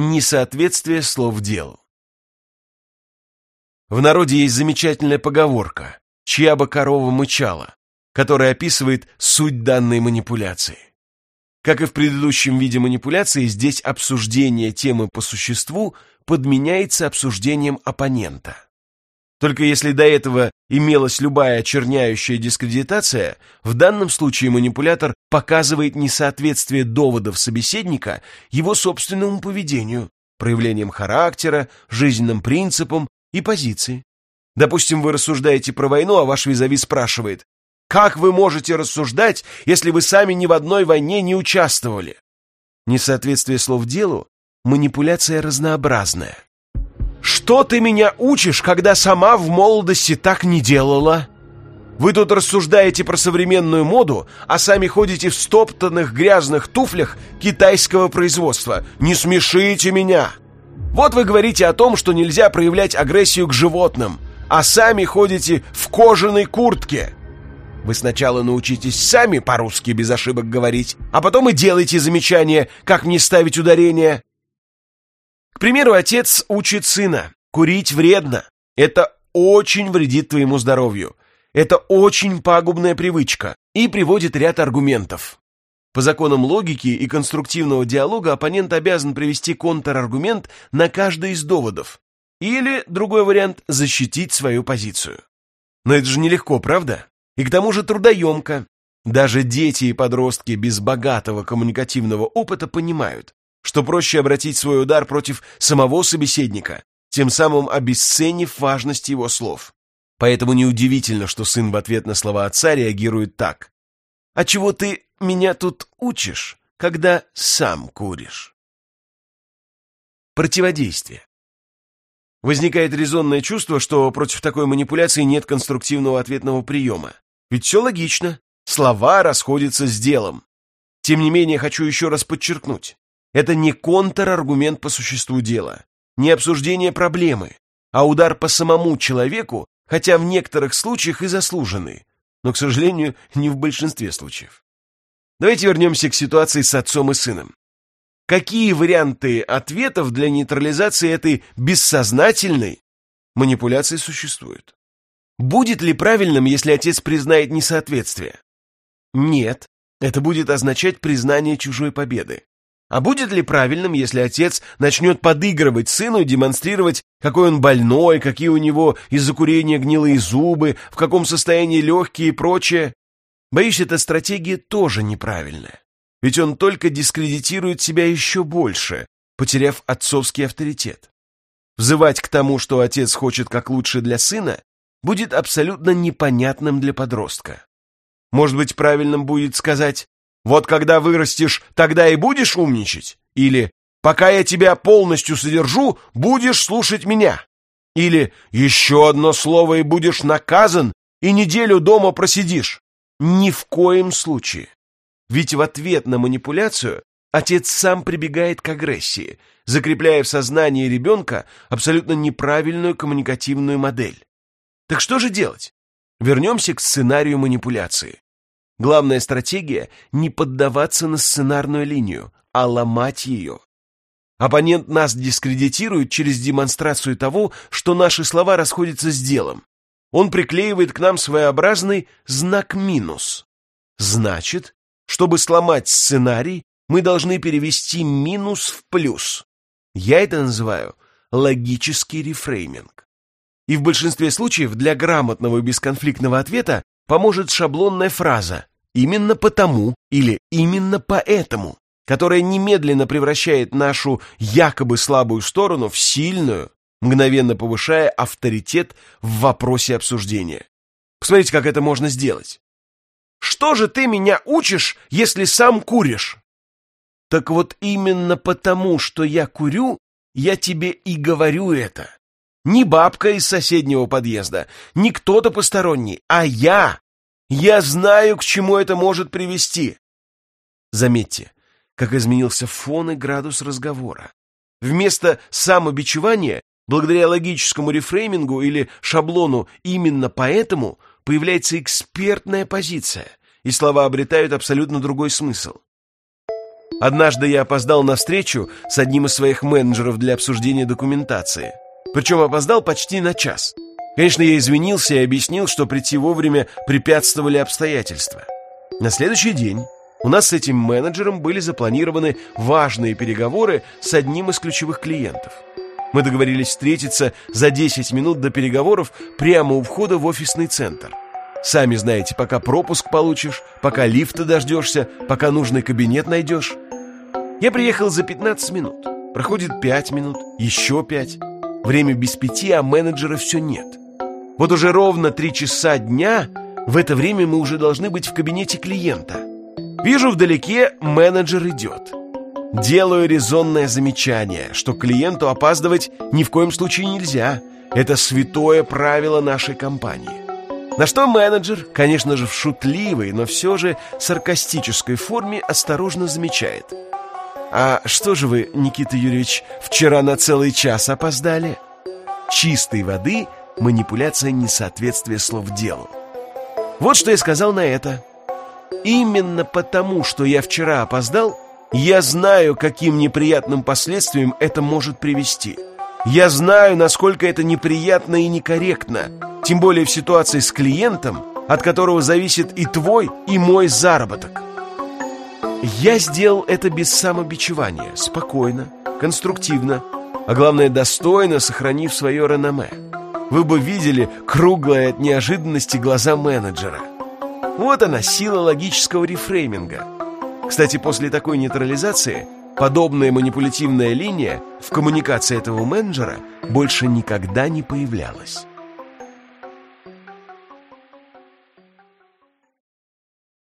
Несоответствие слов делу. В народе есть замечательная поговорка «чья бы корова мычала», которая описывает суть данной манипуляции. Как и в предыдущем виде манипуляции, здесь обсуждение темы по существу подменяется обсуждением оппонента. Только если до этого имелась любая очерняющая дискредитация, в данном случае манипулятор показывает несоответствие доводов собеседника его собственному поведению, проявлением характера, жизненным принципам и позиции. Допустим, вы рассуждаете про войну, а ваш визави спрашивает, как вы можете рассуждать, если вы сами ни в одной войне не участвовали? Несоответствие слов делу – манипуляция разнообразная. Что ты меня учишь, когда сама в молодости так не делала? Вы тут рассуждаете про современную моду, а сами ходите в стоптанных грязных туфлях китайского производства. Не смешите меня! Вот вы говорите о том, что нельзя проявлять агрессию к животным, а сами ходите в кожаной куртке. Вы сначала научитесь сами по-русски без ошибок говорить, а потом и делайте замечания, как мне ставить ударение. К примеру, отец учит сына. Курить вредно. Это очень вредит твоему здоровью. Это очень пагубная привычка. И приводит ряд аргументов. По законам логики и конструктивного диалога оппонент обязан привести контраргумент на каждый из доводов. Или, другой вариант, защитить свою позицию. Но это же нелегко, правда? И к тому же трудоемко. Даже дети и подростки без богатого коммуникативного опыта понимают, что проще обратить свой удар против самого собеседника, тем самым обесценив важность его слов. Поэтому неудивительно, что сын в ответ на слова отца реагирует так. «А чего ты меня тут учишь, когда сам куришь?» Противодействие. Возникает резонное чувство, что против такой манипуляции нет конструктивного ответного приема. Ведь все логично, слова расходятся с делом. Тем не менее, хочу еще раз подчеркнуть. Это не контраргумент по существу дела, не обсуждение проблемы, а удар по самому человеку, хотя в некоторых случаях и заслуженный, но, к сожалению, не в большинстве случаев. Давайте вернемся к ситуации с отцом и сыном. Какие варианты ответов для нейтрализации этой бессознательной манипуляции существуют? Будет ли правильным, если отец признает несоответствие? Нет, это будет означать признание чужой победы. А будет ли правильным, если отец начнет подыгрывать сыну и демонстрировать, какой он больной, какие у него из-за курения гнилые зубы, в каком состоянии легкие и прочее? Боюсь, эта стратегия тоже неправильная. Ведь он только дискредитирует себя еще больше, потеряв отцовский авторитет. Взывать к тому, что отец хочет как лучше для сына, будет абсолютно непонятным для подростка. Может быть, правильным будет сказать вот когда вырастешь, тогда и будешь умничать? Или пока я тебя полностью содержу, будешь слушать меня? Или еще одно слово и будешь наказан, и неделю дома просидишь? Ни в коем случае. Ведь в ответ на манипуляцию отец сам прибегает к агрессии, закрепляя в сознании ребенка абсолютно неправильную коммуникативную модель. Так что же делать? Вернемся к сценарию манипуляции. Главная стратегия – не поддаваться на сценарную линию, а ломать ее. Оппонент нас дискредитирует через демонстрацию того, что наши слова расходятся с делом. Он приклеивает к нам своеобразный знак минус. Значит, чтобы сломать сценарий, мы должны перевести минус в плюс. Я это называю логический рефрейминг. И в большинстве случаев для грамотного и бесконфликтного ответа поможет шаблонная фраза «именно потому» или «именно поэтому», которая немедленно превращает нашу якобы слабую сторону в сильную, мгновенно повышая авторитет в вопросе обсуждения. Посмотрите, как это можно сделать. «Что же ты меня учишь, если сам куришь?» Так вот именно потому, что я курю, я тебе и говорю это. Не бабка из соседнего подъезда, не кто-то посторонний, а я. Я знаю, к чему это может привести. Заметьте, как изменился фон и градус разговора. Вместо самобичевания, благодаря логическому рефреймингу или шаблону именно поэтому, появляется экспертная позиция, и слова обретают абсолютно другой смысл. Однажды я опоздал на встречу с одним из своих менеджеров для обсуждения документации. Причем опоздал почти на час. Конечно, я извинился и объяснил, что прийти вовремя препятствовали обстоятельства. На следующий день у нас с этим менеджером были запланированы важные переговоры с одним из ключевых клиентов. Мы договорились встретиться за 10 минут до переговоров прямо у входа в офисный центр. Сами знаете, пока пропуск получишь, пока лифта дождешься, пока нужный кабинет найдешь. Я приехал за 15 минут. Проходит 5 минут, еще 5. Время без пяти, а менеджера все нет. Вот уже ровно 3 часа дня, в это время мы уже должны быть в кабинете клиента. Вижу вдалеке, менеджер идет. Делаю резонное замечание, что клиенту опаздывать ни в коем случае нельзя. Это святое правило нашей компании. На что менеджер, конечно же в шутливой, но все же саркастической форме осторожно замечает. «А что же вы, Никита Юрьевич, вчера на целый час опоздали?» Чистой воды манипуляция несоответствия слов делу. Вот что я сказал на это. Именно потому, что я вчера опоздал, я знаю, каким неприятным последствиям это может привести. Я знаю, насколько это неприятно и некорректно, тем более в ситуации с клиентом, от которого зависит и твой, и мой заработок. Я сделал это без самобичевания, спокойно, конструктивно, а главное, достойно сохранив свое реноме. Вы бы видели круглые от неожиданности глаза менеджера. Вот она, сила логического рефрейминга. Кстати, после такой нейтрализации подобная манипулятивная линия в коммуникации этого менеджера больше никогда не появлялась.